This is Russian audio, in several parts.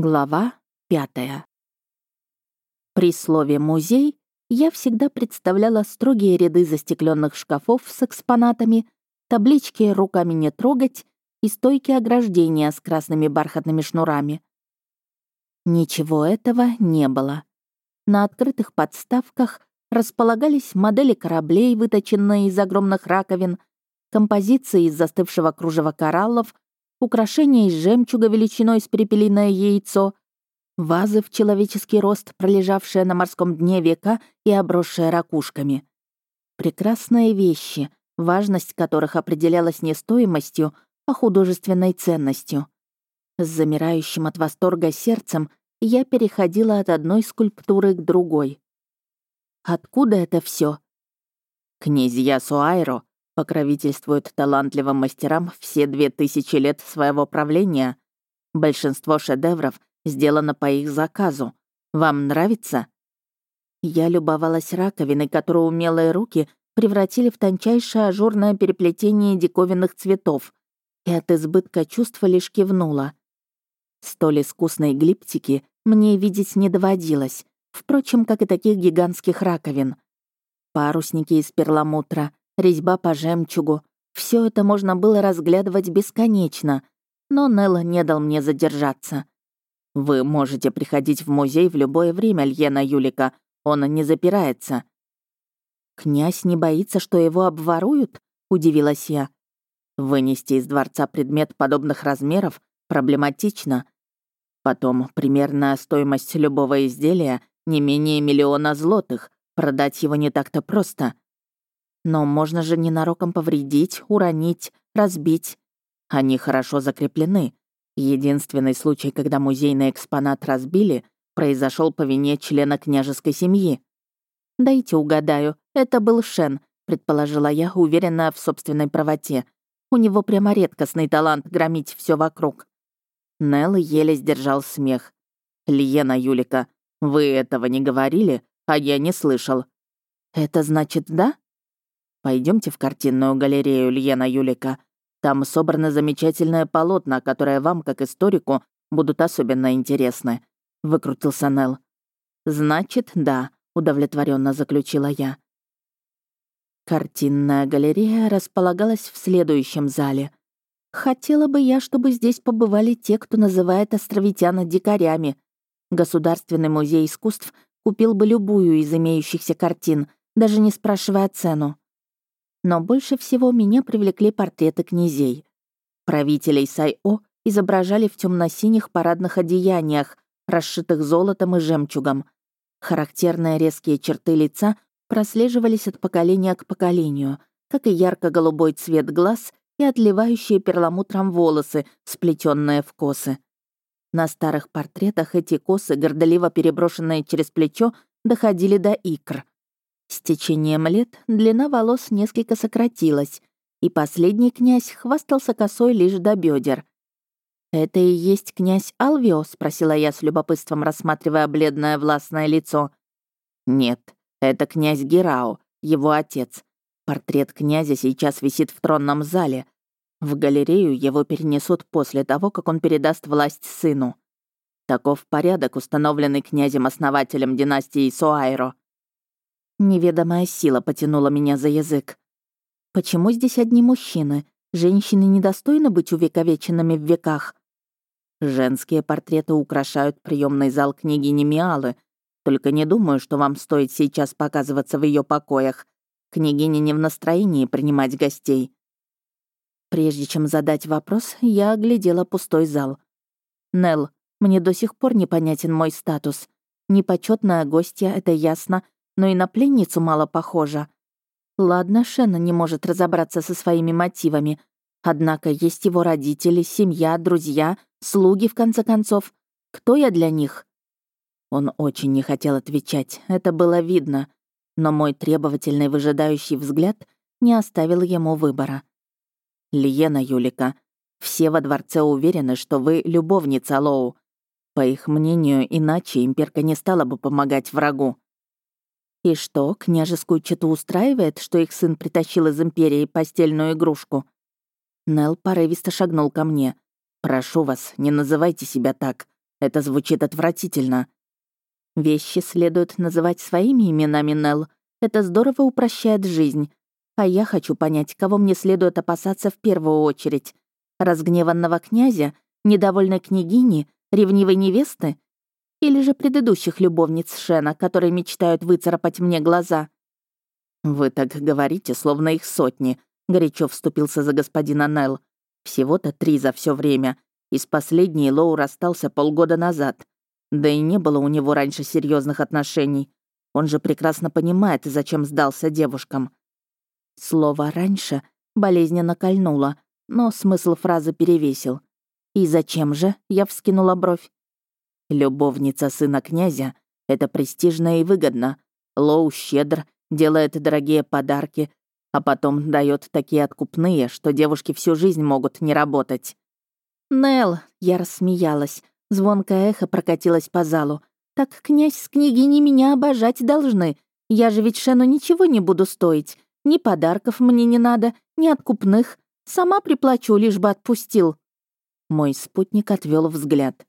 Глава пятая. При слове «музей» я всегда представляла строгие ряды застекленных шкафов с экспонатами, таблички «руками не трогать» и стойки ограждения с красными бархатными шнурами. Ничего этого не было. На открытых подставках располагались модели кораблей, выточенные из огромных раковин, композиции из застывшего кружева кораллов — украшения из жемчуга величиной с перепелиное яйцо, вазы в человеческий рост, пролежавшие на морском дне века и обросшие ракушками. Прекрасные вещи, важность которых определялась не стоимостью, а художественной ценностью. С замирающим от восторга сердцем я переходила от одной скульптуры к другой. Откуда это все? Князья Суайро покровительствует талантливым мастерам все две тысячи лет своего правления. Большинство шедевров сделано по их заказу. Вам нравится?» Я любовалась раковиной, которую умелые руки превратили в тончайшее ажурное переплетение диковинных цветов, и от избытка чувства лишь кивнула. Столь искусной глиптики мне видеть не доводилось, впрочем, как и таких гигантских раковин. Парусники из перламутра, резьба по жемчугу. Все это можно было разглядывать бесконечно, но Нелла не дал мне задержаться. «Вы можете приходить в музей в любое время, Льена Юлика. Он не запирается». «Князь не боится, что его обворуют?» — удивилась я. «Вынести из дворца предмет подобных размеров проблематично. Потом примерная стоимость любого изделия не менее миллиона злотых. Продать его не так-то просто. Но можно же ненароком повредить, уронить, разбить. Они хорошо закреплены. Единственный случай, когда музейный экспонат разбили, произошел по вине члена княжеской семьи. «Дайте угадаю, это был Шен», — предположила я, уверенная в собственной правоте. «У него прямо редкостный талант громить все вокруг». Нелл еле сдержал смех. «Лиена Юлика, вы этого не говорили, а я не слышал». «Это значит да?» Пойдемте в картинную галерею Льена Юлика. Там собраны замечательные полотна, которые вам, как историку, будут особенно интересны», — выкрутился Нелл. «Значит, да», — удовлетворенно заключила я. Картинная галерея располагалась в следующем зале. Хотела бы я, чтобы здесь побывали те, кто называет островитяна дикарями. Государственный музей искусств купил бы любую из имеющихся картин, даже не спрашивая цену. Но больше всего меня привлекли портреты князей. Правителей Сайо изображали в темно-синих парадных одеяниях, расшитых золотом и жемчугом. Характерные резкие черты лица прослеживались от поколения к поколению, как и ярко-голубой цвет глаз и отливающие перламутром волосы, сплетенные в косы. На старых портретах эти косы, гордоливо переброшенные через плечо, доходили до икр. С течением лет длина волос несколько сократилась, и последний князь хвастался косой лишь до бедер. «Это и есть князь Алвио?» — спросила я с любопытством, рассматривая бледное властное лицо. «Нет, это князь Герао, его отец. Портрет князя сейчас висит в тронном зале. В галерею его перенесут после того, как он передаст власть сыну. Таков порядок, установленный князем-основателем династии Суайро. Неведомая сила потянула меня за язык. Почему здесь одни мужчины? Женщины недостойны быть увековеченными в веках. Женские портреты украшают приемный зал княгини Миалы. Только не думаю, что вам стоит сейчас показываться в ее покоях. Княгиня не в настроении принимать гостей. Прежде чем задать вопрос, я оглядела пустой зал. Нел, мне до сих пор непонятен мой статус. Непочетная гостья, это ясно, но и на пленницу мало похожа. Ладно, Шена не может разобраться со своими мотивами. Однако есть его родители, семья, друзья, слуги, в конце концов. Кто я для них? Он очень не хотел отвечать, это было видно. Но мой требовательный выжидающий взгляд не оставил ему выбора. «Лиена Юлика, все во дворце уверены, что вы любовница Лоу. По их мнению, иначе имперка не стала бы помогать врагу. И что, княжескую чету устраивает, что их сын притащил из Империи постельную игрушку? Нел порывисто шагнул ко мне. «Прошу вас, не называйте себя так. Это звучит отвратительно». «Вещи следует называть своими именами, Нелл. Это здорово упрощает жизнь. А я хочу понять, кого мне следует опасаться в первую очередь. Разгневанного князя, недовольной княгини, ревнивой невесты? Или же предыдущих любовниц Шена, которые мечтают выцарапать мне глаза?» «Вы так говорите, словно их сотни», — горячо вступился за господина Нелл. «Всего-то три за все время. Из последней Лоу расстался полгода назад. Да и не было у него раньше серьезных отношений. Он же прекрасно понимает, зачем сдался девушкам. Слово «раньше» болезненно кольнуло, но смысл фразы перевесил. «И зачем же?» — я вскинула бровь. «Любовница сына князя — это престижно и выгодно. Лоу щедр, делает дорогие подарки, а потом дает такие откупные, что девушки всю жизнь могут не работать». «Нелл!» — я рассмеялась. Звонкое эхо прокатилось по залу. «Так князь с княгиней меня обожать должны. Я же ведь Шену ничего не буду стоить. Ни подарков мне не надо, ни откупных. Сама приплачу, лишь бы отпустил». Мой спутник отвел взгляд.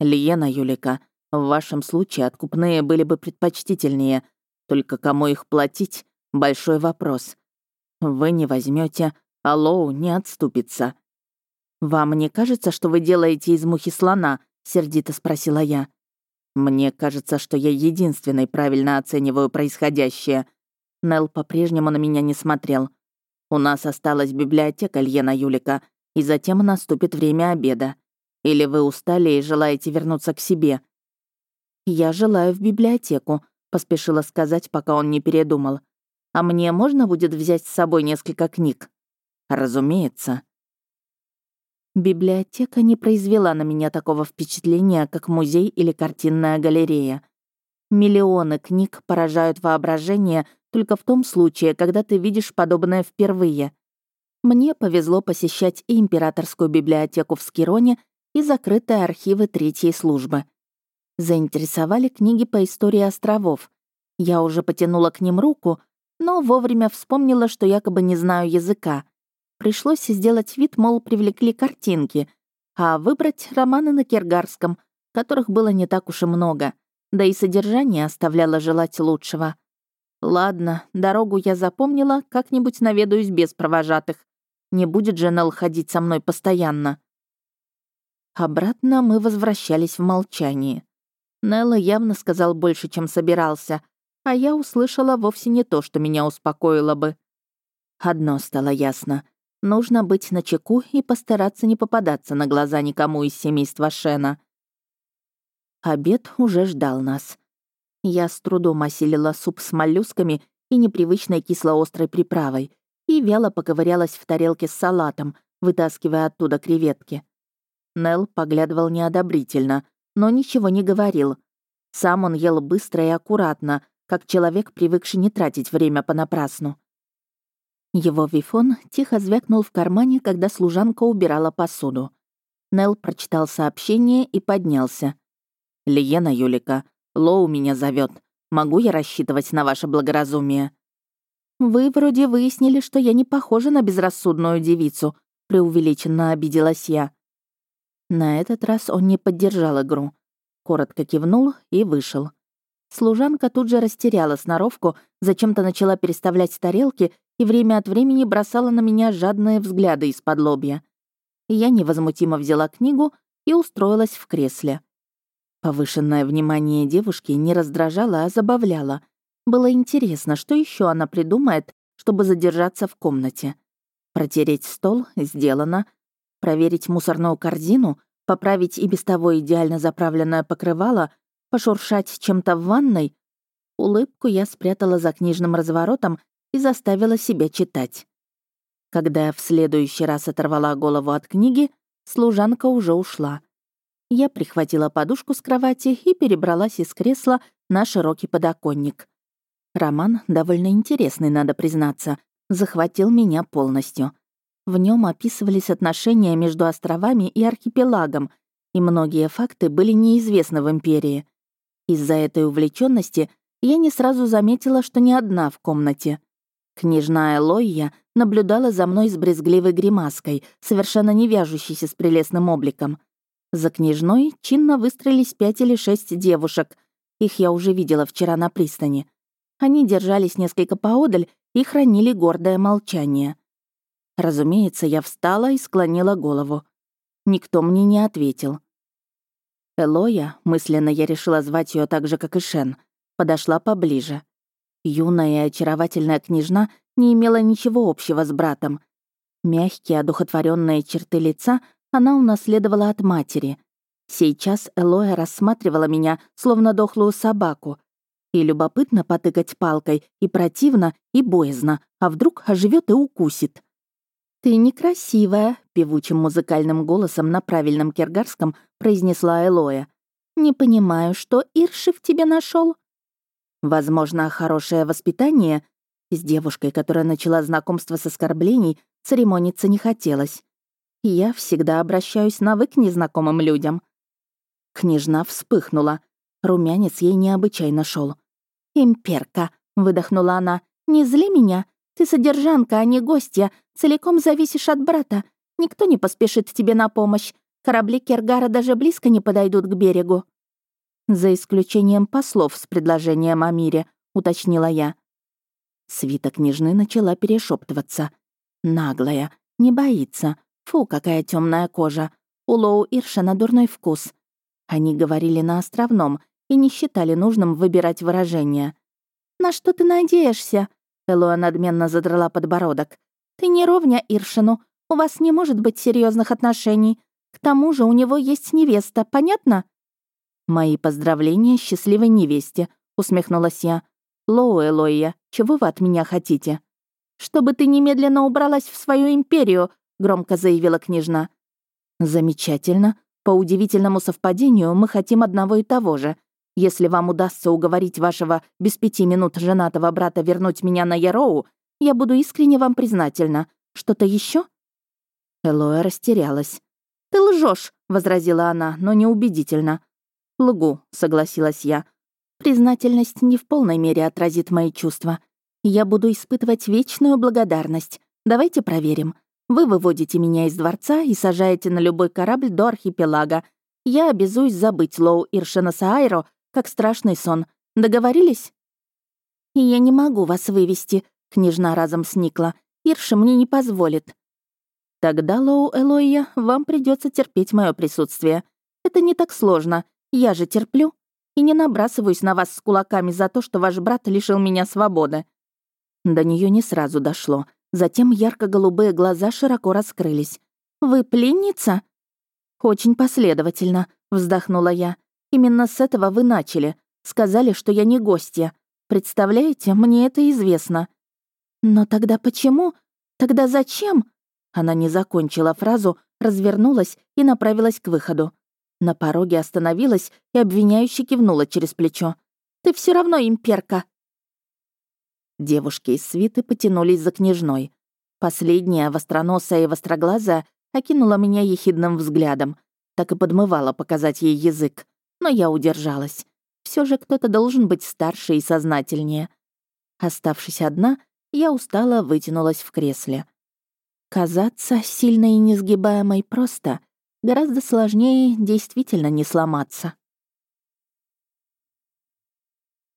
«Лиена Юлика, в вашем случае откупные были бы предпочтительнее. Только кому их платить — большой вопрос. Вы не возьмете, а Лоу не отступится». «Вам не кажется, что вы делаете из мухи слона?» — сердито спросила я. «Мне кажется, что я единственный правильно оцениваю происходящее». Нел по-прежнему на меня не смотрел. «У нас осталась библиотека Льена Юлика, и затем наступит время обеда. Или вы устали и желаете вернуться к себе?» «Я желаю в библиотеку», — поспешила сказать, пока он не передумал. «А мне можно будет взять с собой несколько книг?» «Разумеется», Библиотека не произвела на меня такого впечатления, как музей или картинная галерея. Миллионы книг поражают воображение только в том случае, когда ты видишь подобное впервые. Мне повезло посещать и императорскую библиотеку в Скироне, и закрытые архивы третьей службы. Заинтересовали книги по истории островов. Я уже потянула к ним руку, но вовремя вспомнила, что якобы не знаю языка. Пришлось сделать вид, мол, привлекли картинки, а выбрать романы на киргарском, которых было не так уж и много, да и содержание оставляло желать лучшего. Ладно, дорогу я запомнила, как-нибудь наведаюсь без провожатых. Не будет же Нелл ходить со мной постоянно. Обратно мы возвращались в молчании. Нелла явно сказал больше, чем собирался, а я услышала вовсе не то, что меня успокоило бы. Одно стало ясно. Нужно быть начеку и постараться не попадаться на глаза никому из семейства Шена. Обед уже ждал нас. Я с трудом осилила суп с моллюсками и непривычной кисло-острой приправой и вяло поковырялась в тарелке с салатом, вытаскивая оттуда креветки. Нел поглядывал неодобрительно, но ничего не говорил. Сам он ел быстро и аккуратно, как человек, привыкший не тратить время понапрасну. Его вифон тихо звякнул в кармане, когда служанка убирала посуду. Нел прочитал сообщение и поднялся. «Лиена Юлика, Лоу меня зовет. Могу я рассчитывать на ваше благоразумие?» «Вы вроде выяснили, что я не похожа на безрассудную девицу», преувеличенно обиделась я. На этот раз он не поддержал игру. Коротко кивнул и вышел. Служанка тут же растеряла сноровку, зачем-то начала переставлять тарелки и время от времени бросала на меня жадные взгляды из-под лобья. Я невозмутимо взяла книгу и устроилась в кресле. Повышенное внимание девушки не раздражало, а забавляло. Было интересно, что еще она придумает, чтобы задержаться в комнате. Протереть стол — сделано. Проверить мусорную корзину, поправить и без того идеально заправленное покрывало, пошуршать чем-то в ванной. Улыбку я спрятала за книжным разворотом и заставила себя читать. Когда я в следующий раз оторвала голову от книги, служанка уже ушла. Я прихватила подушку с кровати и перебралась из кресла на широкий подоконник. Роман, довольно интересный, надо признаться, захватил меня полностью. В нем описывались отношения между островами и архипелагом, и многие факты были неизвестны в Империи. Из-за этой увлеченности я не сразу заметила, что не одна в комнате. Княжна Элойя наблюдала за мной с брезгливой гримаской, совершенно не вяжущейся с прелестным обликом. За княжной чинно выстроились пять или шесть девушек. Их я уже видела вчера на пристани. Они держались несколько поодаль и хранили гордое молчание. Разумеется, я встала и склонила голову. Никто мне не ответил. Элоя, мысленно я решила звать ее так же, как и Шен, подошла поближе. Юная и очаровательная княжна не имела ничего общего с братом. Мягкие, одухотворенные черты лица она унаследовала от матери. Сейчас Элоя рассматривала меня, словно дохлую собаку. И любопытно потыкать палкой, и противно, и боязно, а вдруг оживет и укусит. «Ты некрасивая», — певучим музыкальным голосом на правильном киргарском произнесла Элоя. «Не понимаю, что Ирши в тебе нашел. Возможно, хорошее воспитание. С девушкой, которая начала знакомство с оскорблений, церемониться не хотелось. Я всегда обращаюсь на «вы» к незнакомым людям. Княжна вспыхнула. Румянец ей необычайно шел. «Имперка», — выдохнула она, — «не зли меня. Ты содержанка, а не гостья. Целиком зависишь от брата. Никто не поспешит тебе на помощь. Корабли Кергара даже близко не подойдут к берегу». «За исключением послов с предложением о мире», — уточнила я. Свита княжны начала перешептываться. «Наглая, не боится. Фу, какая темная кожа. У Лоу Иршана дурной вкус». Они говорили на островном и не считали нужным выбирать выражения. «На что ты надеешься?» Элоа надменно задрала подбородок. «Ты не ровня Иршину. У вас не может быть серьезных отношений. К тому же у него есть невеста, понятно?» «Мои поздравления счастливой невесте», — усмехнулась я. «Лоу, Элоия, чего вы от меня хотите?» «Чтобы ты немедленно убралась в свою империю», — громко заявила княжна. «Замечательно. По удивительному совпадению мы хотим одного и того же. Если вам удастся уговорить вашего без пяти минут женатого брата вернуть меня на Яроу, я буду искренне вам признательна. Что-то еще? Элоя растерялась. «Ты лжешь, возразила она, но неубедительно. «Лгу», — согласилась я. «Признательность не в полной мере отразит мои чувства. Я буду испытывать вечную благодарность. Давайте проверим. Вы выводите меня из дворца и сажаете на любой корабль до архипелага. Я обязуюсь забыть Лоу Иршена Саайро, как страшный сон. Договорились?» «И я не могу вас вывести», — княжна разом сникла. «Ирша мне не позволит». «Тогда, Лоу Элоия, вам придется терпеть мое присутствие. Это не так сложно. Я же терплю и не набрасываюсь на вас с кулаками за то, что ваш брат лишил меня свободы». До нее не сразу дошло. Затем ярко-голубые глаза широко раскрылись. «Вы пленница?» «Очень последовательно», — вздохнула я. «Именно с этого вы начали. Сказали, что я не гостья. Представляете, мне это известно». «Но тогда почему? Тогда зачем?» Она не закончила фразу, развернулась и направилась к выходу. На пороге остановилась и обвиняюще кивнула через плечо. «Ты все равно имперка!» Девушки из свиты потянулись за княжной. Последняя, востроносая и востроглазая, окинула меня ехидным взглядом. Так и подмывала показать ей язык. Но я удержалась. Все же кто-то должен быть старше и сознательнее. Оставшись одна, я устало вытянулась в кресле. Казаться сильной и несгибаемой просто — Гораздо сложнее действительно не сломаться.